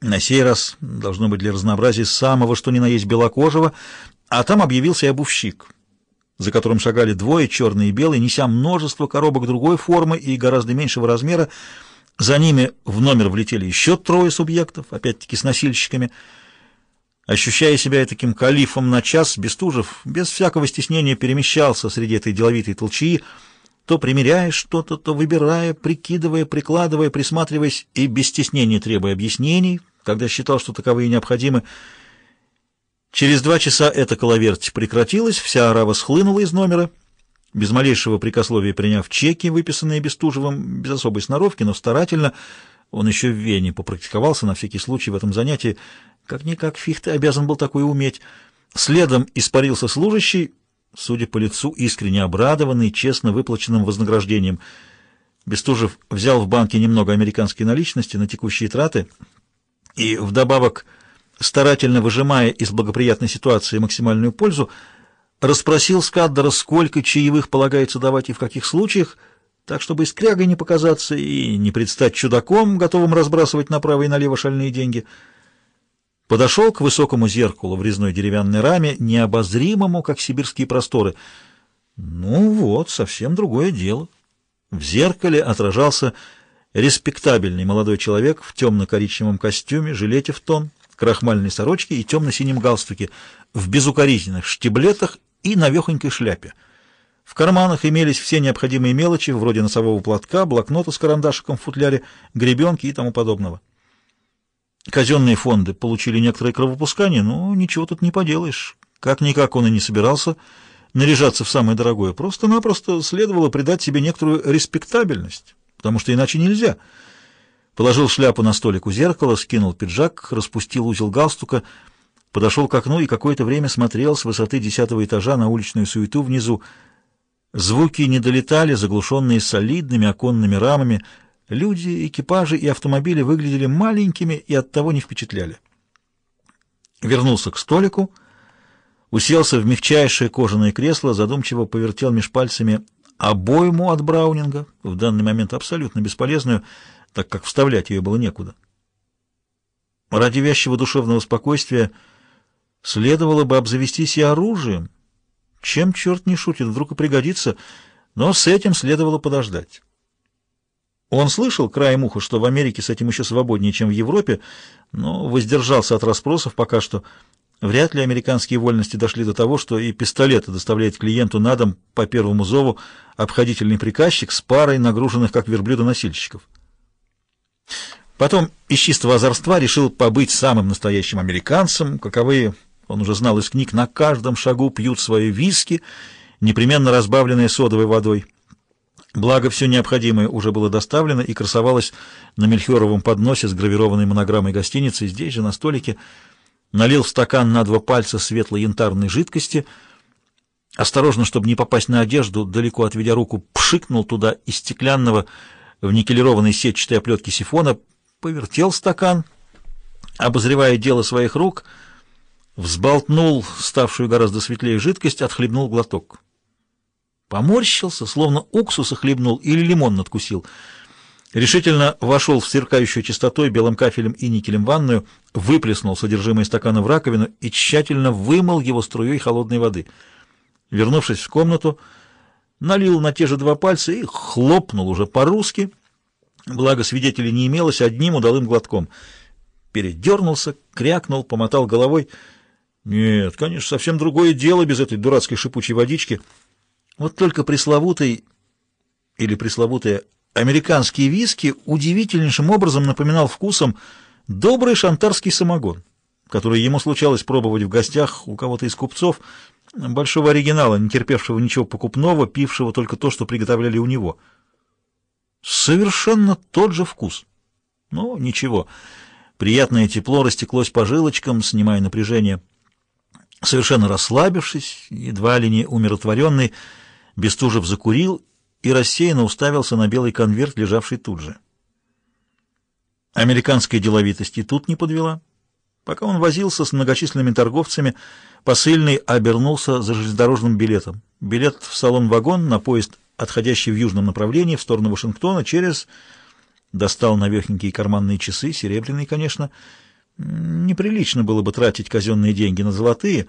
На сей раз, должно быть для разнообразия, самого что ни на есть белокожего, а там объявился и обувщик, за которым шагали двое, черный и белый, неся множество коробок другой формы и гораздо меньшего размера. За ними в номер влетели еще трое субъектов, опять-таки с носильщиками. Ощущая себя таким калифом на час, Бестужев без всякого стеснения перемещался среди этой деловитой толчии, то примеряя что-то, то выбирая, прикидывая, прикладывая, присматриваясь и без стеснения требуя объяснений, когда считал, что таковые необходимы. Через два часа эта коловерть прекратилась, вся арава схлынула из номера, без малейшего прикословия приняв чеки, выписанные Бестужевым, без особой сноровки, но старательно, он еще в Вене попрактиковался на всякий случай в этом занятии, как-никак Фихте обязан был такое уметь. Следом испарился служащий, судя по лицу, искренне обрадованный, честно выплаченным вознаграждением. Бестужев взял в банке немного американской наличности на текущие траты и, вдобавок, старательно выжимая из благоприятной ситуации максимальную пользу, расспросил Скаддера, сколько чаевых полагается давать и в каких случаях, так, чтобы и скрягой не показаться и не предстать чудаком, готовым разбрасывать направо и налево шальные деньги — Подошел к высокому зеркалу в резной деревянной раме, необозримому, как сибирские просторы. Ну вот, совсем другое дело. В зеркале отражался респектабельный молодой человек в темно-коричневом костюме, жилете в тон, крахмальной сорочке и темно-синем галстуке, в безукоризненных штиблетах и навехонькой шляпе. В карманах имелись все необходимые мелочи, вроде носового платка, блокнота с карандашиком в футляре, гребенки и тому подобного. Казенные фонды получили некоторое кровопускание, но ничего тут не поделаешь. Как-никак он и не собирался наряжаться в самое дорогое. Просто-напросто следовало придать себе некоторую респектабельность, потому что иначе нельзя. Положил шляпу на столик у зеркала, скинул пиджак, распустил узел галстука, подошел к окну и какое-то время смотрел с высоты десятого этажа на уличную суету внизу. Звуки не долетали, заглушенные солидными оконными рамами, Люди, экипажи и автомобили выглядели маленькими и оттого не впечатляли. Вернулся к столику, уселся в мягчайшее кожаное кресло, задумчиво повертел меж пальцами обойму от Браунинга, в данный момент абсолютно бесполезную, так как вставлять ее было некуда. Ради вязчего душевного спокойствия следовало бы обзавестись и оружием. Чем черт не шутит, вдруг и пригодится, но с этим следовало подождать. Он слышал краем уха, что в Америке с этим еще свободнее, чем в Европе, но воздержался от расспросов пока что. Вряд ли американские вольности дошли до того, что и пистолеты доставляет клиенту на дом по первому зову обходительный приказчик с парой нагруженных как верблюда носильщиков. Потом из чистого озорства решил побыть самым настоящим американцем, каковые, он уже знал из книг, на каждом шагу пьют свои виски, непременно разбавленные содовой водой. Благо, все необходимое уже было доставлено и красовалось на мельхиоровом подносе с гравированной монограммой гостиницы, здесь же на столике. Налил стакан на два пальца светло-янтарной жидкости, осторожно, чтобы не попасть на одежду, далеко отведя руку, пшикнул туда из стеклянного в никелированной сетчатой оплетке сифона, повертел стакан, обозревая дело своих рук, взболтнул ставшую гораздо светлее жидкость, отхлебнул глоток. Поморщился, словно уксуса хлебнул или лимон надкусил. Решительно вошел в сверкающую чистотой белым кафелем и никелем ванную, выплеснул содержимое стакана в раковину и тщательно вымыл его струей холодной воды. Вернувшись в комнату, налил на те же два пальца и хлопнул уже по-русски. Благо свидетелей не имелось одним удалым глотком. Передернулся, крякнул, помотал головой. Нет, конечно, совсем другое дело без этой дурацкой шипучей водички — вот только пресловутый или пресловутые американские виски удивительнейшим образом напоминал вкусом добрый шантарский самогон, который ему случалось пробовать в гостях у кого-то из купцов, большого оригинала, не терпевшего ничего покупного, пившего только то, что приготовляли у него. Совершенно тот же вкус. Но ничего. Приятное тепло растеклось по жилочкам, снимая напряжение. Совершенно расслабившись, едва ли не умиротворенный, Бестужев закурил и рассеянно уставился на белый конверт, лежавший тут же. Американская деловитость и тут не подвела. Пока он возился с многочисленными торговцами, посыльный обернулся за железнодорожным билетом. Билет в салон-вагон на поезд, отходящий в южном направлении, в сторону Вашингтона, через... Достал навехенькие карманные часы, серебряные, конечно, Неприлично было бы тратить казенные деньги на золотые,